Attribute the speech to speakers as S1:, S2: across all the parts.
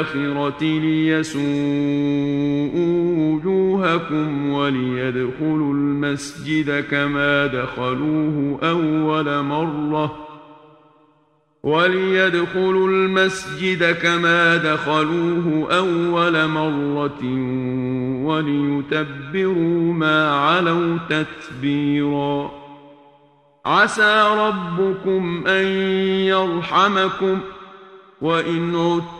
S1: الآخرة ليسوءوا وجوهكم وليدخلوا المسجد كما دخلوه أول مرة وليدخلوا المسجد كما دخلوه أول مرة وليتبروا ما علوا تتبيرا عسى ربكم أن يرحمكم وإن عدتم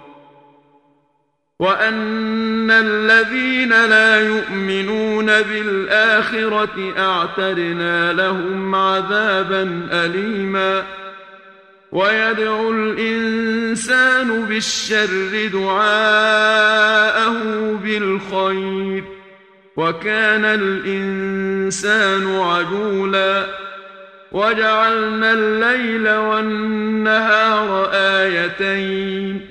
S1: وأن الذين لا يؤمنون بالآخرة أعترنا لهم عذابا أليما ويدعو الإنسان بالشر دعاءه بالخير وكان الإنسان عجولا وجعلنا الليل والنهار آيتين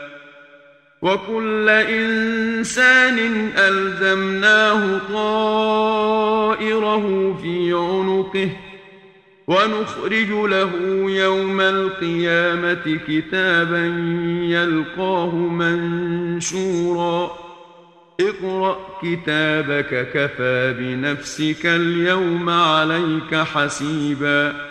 S1: وَكُلَّ إِنسَانٍ أَلْزَمْنَاهُ طَائِرَهُ فِي عُنُقِهِ ونخرج له يوم القيامة كتابا يلقاه منشورا اقرأ كتابك كفى بنفسك اليوم عليك حسيبا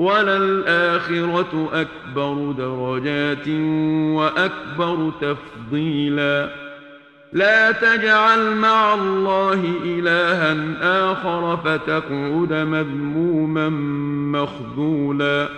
S1: وَلَلْآخِرَةُ أَكْبَرُ دَرَجَاتٍ وَأَكْبَرُ تَفْضِيلًا. لا تجعل مع الله إلها آخر فتقعد مذموما مخذولا.